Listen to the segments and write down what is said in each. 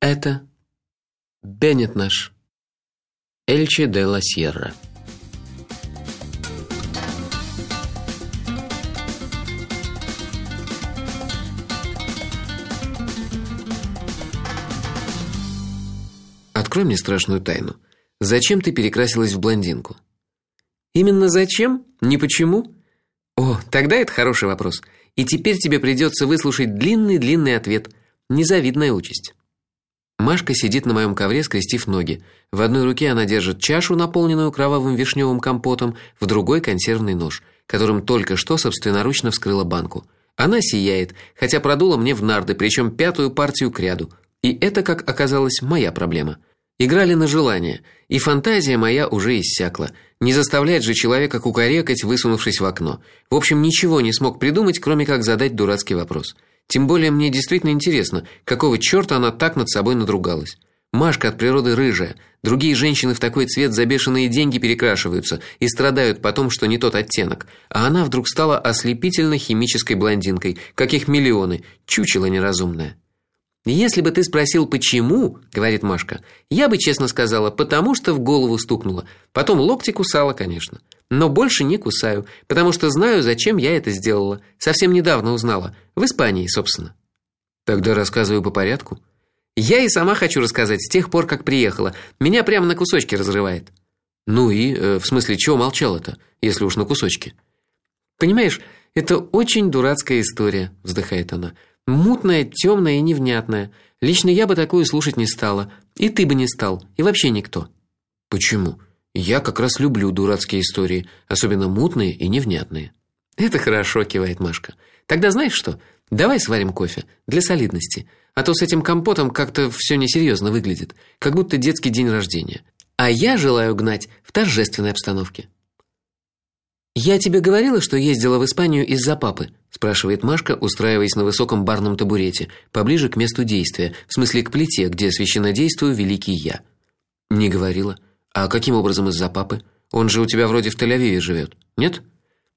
Это Беннет наш. Эльче де ла Сьерра. Открой мне страшную тайну. Зачем ты перекрасилась в блондинку? Именно зачем? Не почему? О, тогда это хороший вопрос. И теперь тебе придется выслушать длинный-длинный ответ. Незавидная участь. Машка сидит на моем ковре, скрестив ноги. В одной руке она держит чашу, наполненную кровавым вишневым компотом, в другой консервный нож, которым только что собственноручно вскрыла банку. Она сияет, хотя продула мне в нарды, причем пятую партию к ряду. И это, как оказалось, моя проблема. Играли на желание, и фантазия моя уже иссякла. Не заставлять же человека кукарекать, высунувшись в окно. В общем, ничего не смог придумать, кроме как задать дурацкий вопрос. Тем более мне действительно интересно, какого чёрта она так над собой надругалась. Машка от природы рыжая. Другие женщины в такой цвет за бешеные деньги перекрашиваются и страдают потом, что не тот оттенок. А она вдруг стала ослепительно химической блондинкой, каких миллионы, чучело неразумное. Если бы ты спросил почему, говорит Машка. Я бы честно сказала, потому что в голову стукнуло. Потом локти кусала, конечно. Но больше не кусаю, потому что знаю, зачем я это сделала. Совсем недавно узнала, в Испании, собственно. Тогда рассказываю по порядку. Я и сама хочу рассказать с тех пор, как приехала. Меня прямо на кусочки разрывает. Ну и э, в смысле, чего молчала-то, если уж на кусочки? Понимаешь, это очень дурацкая история, вздыхает она. Мутная, темная и невнятная. Лично я бы такую слушать не стала, и ты бы не стал, и вообще никто. Почему? Я как раз люблю дурацкие истории, особенно мутные и невнятные. Это хорошо, кивает Машка. Тогда знаешь что? Давай сварим кофе для солидности, а то с этим компотом как-то все несерьезно выглядит, как будто детский день рождения. А я желаю гнать в торжественной обстановке. Я тебе говорила, что ездила в Испанию из-за папы, спрашивает Машка, устраиваясь на высоком барном табурете, поближе к месту действия, в смысле к плите, где священнодействую великий я. Не говорила. А каким образом из-за папы? Он же у тебя вроде в Тель-Авиве живет, нет?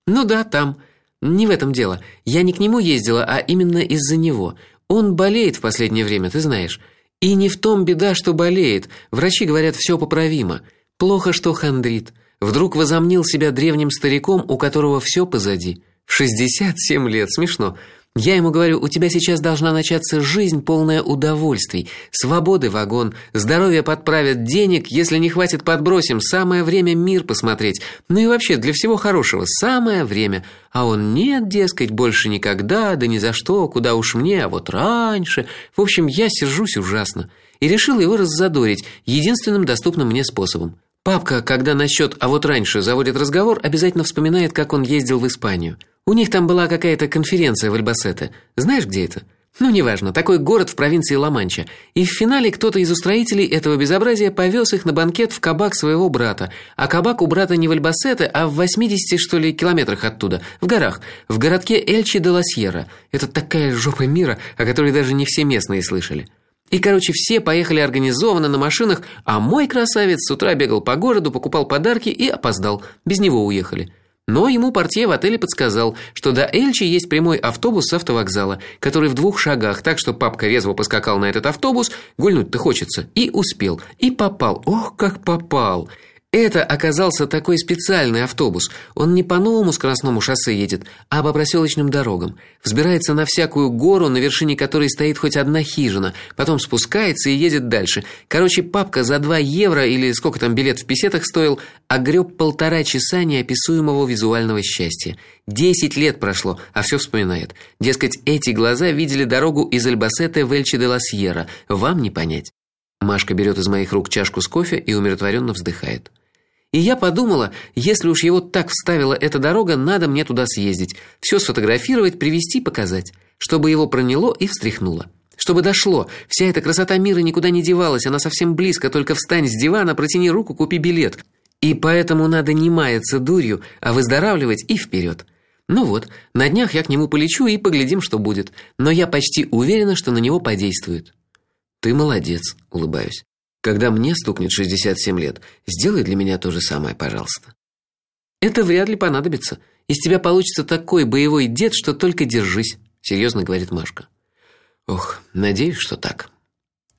Ну да, там. Не в этом дело. Я не к нему ездила, а именно из-за него. Он болеет в последнее время, ты знаешь. И не в том беда, что болеет. Врачи говорят, все поправимо. Плохо, что хандрит. Вдруг возомнил себя древним стариком, у которого все позади. В 67 лет, смешно. Я ему говорю: "У тебя сейчас должна начаться жизнь полная удовольствий, свободы вагон, здоровье подправят, денег, если не хватит, подбросим, самое время мир посмотреть. Ну и вообще для всего хорошего самое время". А он: "Нет, дескать, больше никогда, да ни за что, куда уж мне, а вот раньше". В общем, я сержусь ужасно и решил его раззадорить единственным доступным мне способом. Папка, когда насчет «а вот раньше» заводит разговор, обязательно вспоминает, как он ездил в Испанию. У них там была какая-то конференция в Альбасете. Знаешь, где это? Ну, неважно, такой город в провинции Ла-Манча. И в финале кто-то из устроителей этого безобразия повез их на банкет в кабак своего брата. А кабак у брата не в Альбасете, а в 80, что ли, километрах оттуда, в горах, в городке Эльчи де ла Сьерра. Это такая жопа мира, о которой даже не все местные слышали. И, короче, все поехали организованно на машинах, а мой красавец с утра бегал по городу, покупал подарки и опоздал. Без него уехали. Но ему портье в отеле подсказал, что до Эльчи есть прямой автобус с автовокзала, который в двух шагах, так что папка резво поскакал на этот автобус, гульнуть-то хочется, и успел, и попал. Ох, как попал. Это оказался такой специальный автобус. Он не по новому скоростному шоссе едет, а по проселочным дорогам. Взбирается на всякую гору, на вершине которой стоит хоть одна хижина, потом спускается и едет дальше. Короче, папка за 2 евро или сколько там билет в песетах стоил, огреб полтора часа неописуемого визуального счастья. Десять лет прошло, а все вспоминает. Дескать, эти глаза видели дорогу из Альбасете в Эльче де ла Сьерра. Вам не понять. Машка берет из моих рук чашку с кофе и умиротворенно вздыхает. И я подумала, если уж его так вставила эта дорога, надо мне туда съездить, все сфотографировать, привезти, показать, чтобы его проняло и встряхнуло. Чтобы дошло, вся эта красота мира никуда не девалась, она совсем близко, только встань с дивана, протяни руку, купи билет. И поэтому надо не маяться дурью, а выздоравливать и вперед. Ну вот, на днях я к нему полечу и поглядим, что будет. Но я почти уверена, что на него подействует. Ты молодец, улыбаюсь. Когда мне стукнет 67 лет, сделай для меня то же самое, пожалуйста. Это вряд ли понадобится. Из тебя получится такой боевой дед, что только держись, серьезно говорит Машка. Ох, надеюсь, что так.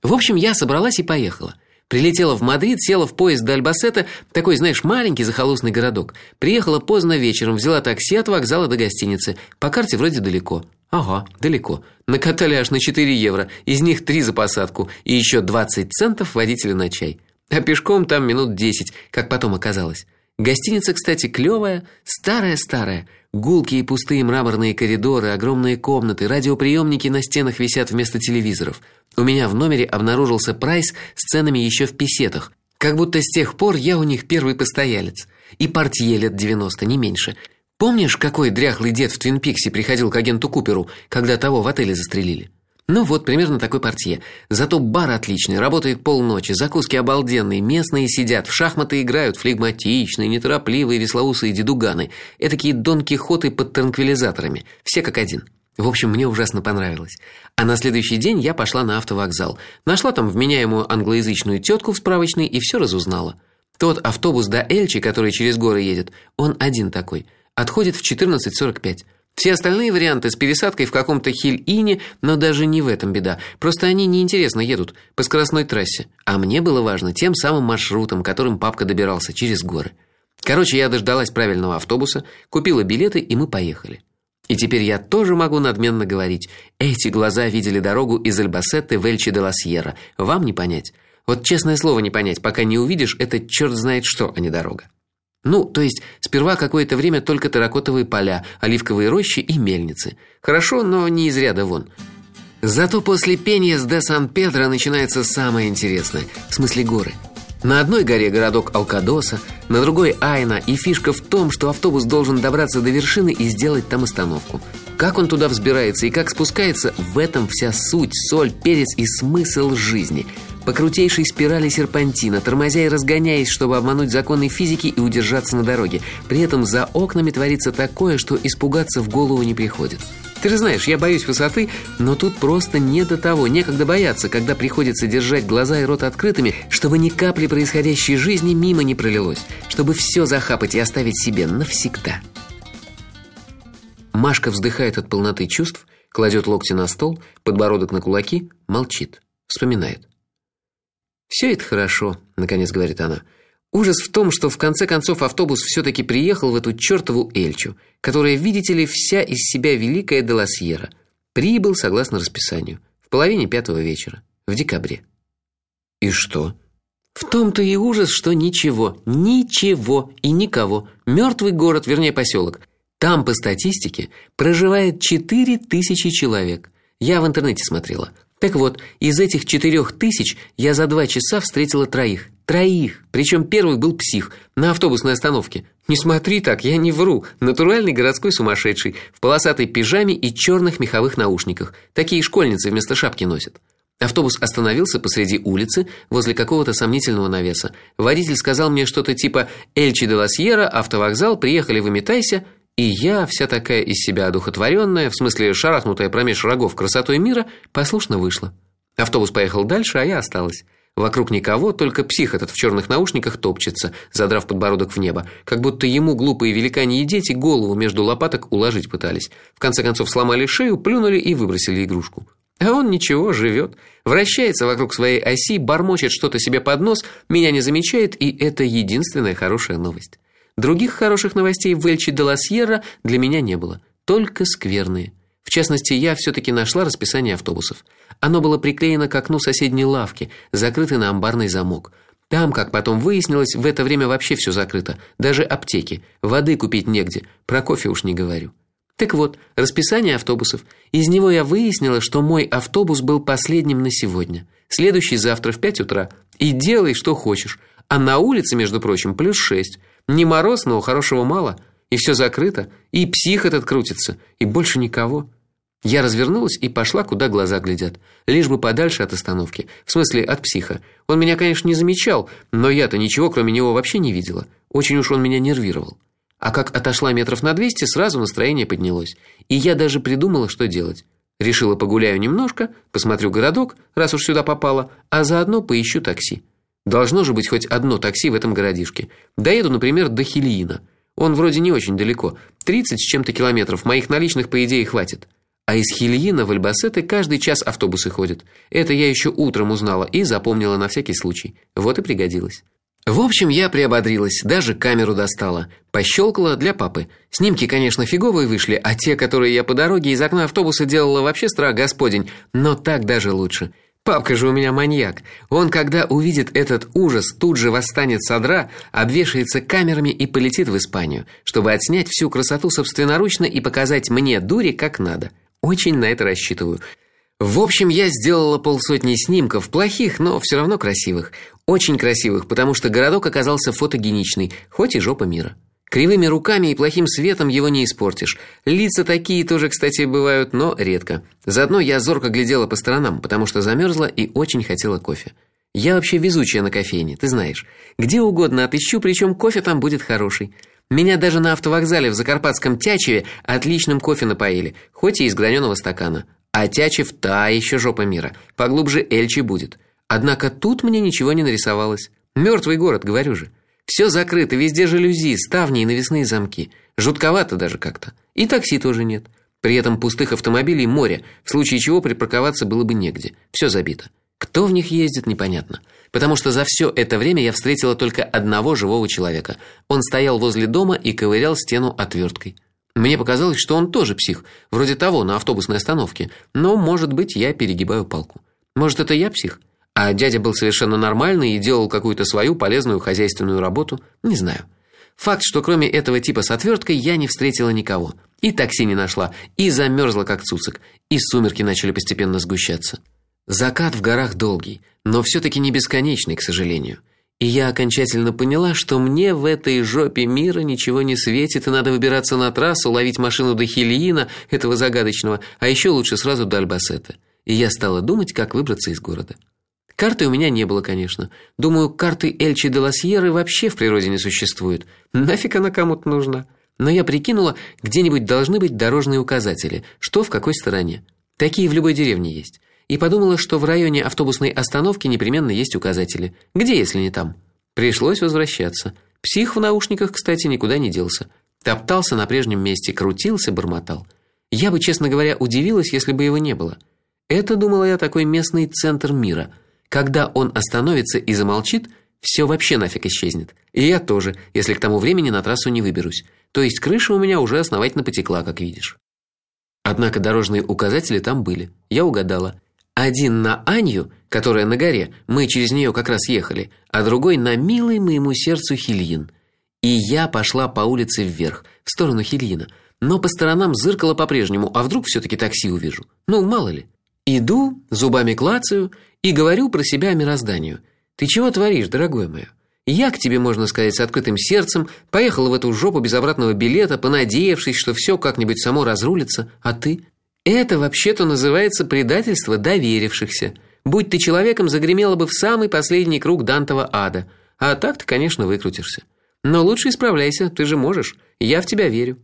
В общем, я собралась и поехала. Прилетела в Мадрид, села в поезд до Альбасета, такой, знаешь, маленький захолустный городок. Приехала поздно вечером, взяла такси от вокзала до гостиницы. По карте вроде далеко. Ага, далеко. Накатали аж на 4 евро, из них 3 за посадку и еще 20 центов водителю на чай. А пешком там минут 10, как потом оказалось. Гостиница, кстати, клевая, старая-старая. Гулкие пустые мраморные коридоры, огромные комнаты, радиоприемники на стенах висят вместо телевизоров. У меня в номере обнаружился прайс с ценами еще в песетах. Как будто с тех пор я у них первый постоялец. И портье лет 90, не меньше. Помнишь, какой дряхлый дед в Твин Пиксе приходил к агенту Куперу, когда того в отеле застрелили? Ну вот, примерно такой портье. Зато бар отличный, работает полночи, закуски обалденные, местные сидят, в шахматы играют, флегматичные, неторопливые, веслоусые дедуганы. Этакие Дон Кихоты под транквилизаторами. Все как один. В общем, мне ужасно понравилось. А на следующий день я пошла на автовокзал. Нашла там вменяемую англоязычную тетку в справочной и все разузнала. Тот автобус до Эльчи, который через горы едет, он один такой. Отходит в 14:45. Все остальные варианты с пересадкой в каком-то Хиль-Ине, но даже не в этом беда. Просто они неинтересно едут по скоростной трассе, а мне было важно тем самым маршрутом, которым папка добирался через горы. Короче, я дождалась правильного автобуса, купила билеты, и мы поехали. И теперь я тоже могу надменно говорить: эти глаза видели дорогу из Альбасетте в Эльчи де ла Сьерра. Вам не понять. Вот честное слово не понять, пока не увидишь это чёрт знает что, а не дорога. Ну, то есть сперва какое-то время только терракотовые поля, оливковые рощи и мельницы. Хорошо, но не из ряда вон. Зато после Пеньяс де Сан-Педро начинается самое интересное, в смысле горы. На одной горе городок Алкадоса, на другой Айна, и фишка в том, что автобус должен добраться до вершины и сделать там остановку. Как он туда взбирается и как спускается, в этом вся суть, соль, перец и смысл жизни – по крутейшей спирали серпантина, тормозя и разгоняясь, чтобы обмануть законы физики и удержаться на дороге. При этом за окнами творится такое, что испугаться в голову не приходит. Ты же знаешь, я боюсь высоты, но тут просто не до того, некогда бояться, когда приходится держать глаза и рот открытыми, чтобы ни капли происходящей жизни мимо не пролилось, чтобы все захапать и оставить себе навсегда. Машка вздыхает от полноты чувств, кладет локти на стол, подбородок на кулаки, молчит, вспоминает. Все это хорошо, наконец говорит она. Ужас в том, что в конце концов автобус все таки приехал в эту чертову Эльчу, которая, видите ли, вся из себя великая Деласьера. Прибыл согласно расписанию в половине пятого вечера в декабре. И что? В том-то и ужас, что ничего, ничего и никого. Мертвый город, вернее, поселок. Там по статистике проживает четыре тысячи человек. Я в интернете смотрела. Так вот, из этих четырех тысяч я за два часа встретила троих. Троих. Причем первый был псих на автобусной остановке. Не смотри так, я не вру. Натуральный городской сумасшедший в полосатой пижаме и черных меховых наушниках. Такие школьницы вместо шапки носят. Автобус остановился посреди улицы возле какого-то сомнительного навеса. Водитель сказал мне что-то типа: "Эльчи де ла Сьерра, автовокзал, приехали, выметайся". И я, вся такая из себя одухотворенная, в смысле шарахнутая промеж рогов красотой мира, послушно вышла. Автобус поехал дальше, а я осталась. Вокруг никого, только псих этот в черных наушниках топчется, задрав подбородок в небо, как будто ему глупые великаньи дети голову между лопаток уложить пытались. В конце концов сломали шею, плюнули и выбросили игрушку. А он ничего, живет, вращается вокруг своей оси, бормочет что-то себе под нос, меня не замечает, и это единственная хорошая новость. Других хороших новостей в Эльчи де ла Сьерра для меня не было, только скверные. В частности, я все таки нашла расписание автобусов. Оно было приклеено к окну соседней лавки, закрытое на амбарный замок. Там, как потом выяснилось, в это время вообще все закрыто, даже аптеки. Воды купить негде, про кофе уж не говорю. Так вот, расписание автобусов. Из него я выяснила, что мой автобус был последним на сегодня. Следующий завтра в пять утра. И делай, что хочешь. А на улице, между прочим, плюс шесть. Не мороз, но хорошего мало, и все закрыто, и псих этот крутится, и больше никого. Я развернулась и пошла, куда глаза глядят, лишь бы подальше от остановки, в смысле от психа. Он меня, конечно, не замечал, но я-то ничего кроме него вообще не видела. Очень уж он меня нервировал. А как отошла метров на двести, сразу настроение поднялось, и я даже придумала, что делать. Решила погуляю немножко, посмотрю городок, раз уж сюда попала, а заодно поищу такси. Должно же быть хоть одно такси в этом городишке. Доеду, например, до Хильина. Он вроде не очень далеко. 30 с чем-то километров. Моих наличных по идее хватит. А из Хильина в Альбасеты каждый час автобусы ходят. Это я еще утром узнала и запомнила на всякий случай. Вот и пригодилось. В общем, я приободрилась, даже камеру достала, пощелкала для папы. Снимки, конечно, фиговые вышли, а те, которые я по дороге из окна автобуса делала, вообще страх Господень, но так даже лучше. Папка же у меня маньяк. Он, когда увидит этот ужас, тут же восстанет с одра, обвешается камерами и полетит в Испанию, чтобы отснять всю красоту собственноручно и показать мне, дури, как надо. Очень на это рассчитываю. В общем, я сделала полсотни снимков, плохих, но все равно красивых. Очень красивых, потому что городок оказался фотогеничный, хоть и жопа мира. Кривыми руками и плохим светом его не испортишь. Лица такие тоже, кстати, бывают, но редко. Заодно я зорко глядела по сторонам, потому что замерзла и очень хотела кофе. Я вообще везучая на кофейне, ты знаешь. Где угодно отыщу, причем кофе там будет хороший. Меня даже на автовокзале в Закарпатском Тячеве отличным кофе напоили, хоть и из граненого стакана. А Тячев та еще жопа мира. Поглубже Эльчи будет. Однако тут мне ничего не нарисовалось. Мертвый город, говорю же. Все закрыто, везде жалюзи, ставни и навесные замки. Жутковато даже как-то. И такси тоже нет. При этом пустых автомобилей море, в случае чего припарковаться было бы негде. Все забито. Кто в них ездит, непонятно. Потому что за все это время я встретила только одного живого человека. Он стоял возле дома и ковырял стену отверткой. Мне показалось, что он тоже псих, вроде того на автобусной остановке. Но, может быть, я перегибаю палку. Может, это я псих? А дядя был совершенно нормальный и делал какую-то свою полезную хозяйственную работу, не знаю. Факт, что кроме этого типа с отверткой я не встретила никого. И такси не нашла, и замерзла как цуцик, и сумерки начали постепенно сгущаться. Закат в горах долгий, но все таки не бесконечный, к сожалению. И я окончательно поняла, что мне в этой жопе мира ничего не светит, и надо выбираться на трассу, ловить машину до Хильина, этого загадочного, а еще лучше сразу до Альбасета. И я стала думать, как выбраться из города. Карты у меня не было, конечно. Думаю, карты Эльчи де Ласьеры вообще в природе не существует. Нафиг она кому-то нужна? Но я прикинула, где-нибудь должны быть дорожные указатели, что в какой стороне. Такие в любой деревне есть. И подумала, что в районе автобусной остановки непременно есть указатели. Где, если не там? Пришлось возвращаться. Псих в наушниках, кстати, никуда не делся. Топтался на прежнем месте, крутился, бормотал. Я бы, честно говоря, удивилась, если бы его не было. Это, думала я, такой местный центр мира – когда он остановится и замолчит, все вообще нафиг исчезнет. И я тоже, если к тому времени на трассу не выберусь. То есть крыша у меня уже основательно потекла, как видишь. Однако дорожные указатели там были. Я угадала. Один на Анью, которая на горе, мы через нее как раз ехали, а другой на милый моему сердцу Хильин. И я пошла по улице вверх, в сторону Хильина, но по сторонам зыркала по-прежнему, а вдруг все таки такси увижу. Ну, мало ли. Иду, зубами клацаю и говорю про себя мирозданию. Ты чего творишь, дорогой мой? Я к тебе, можно сказать, с открытым сердцем поехала в эту жопу без обратного билета, понадеявшись, что все как-нибудь само разрулится, а ты это вообще-то называется предательство доверившихся. Будь ты человеком, загремела бы в самый последний круг Дантова ада. А так ты, конечно, выкрутишься. Но лучше исправляйся, ты же можешь. Я в тебя верю.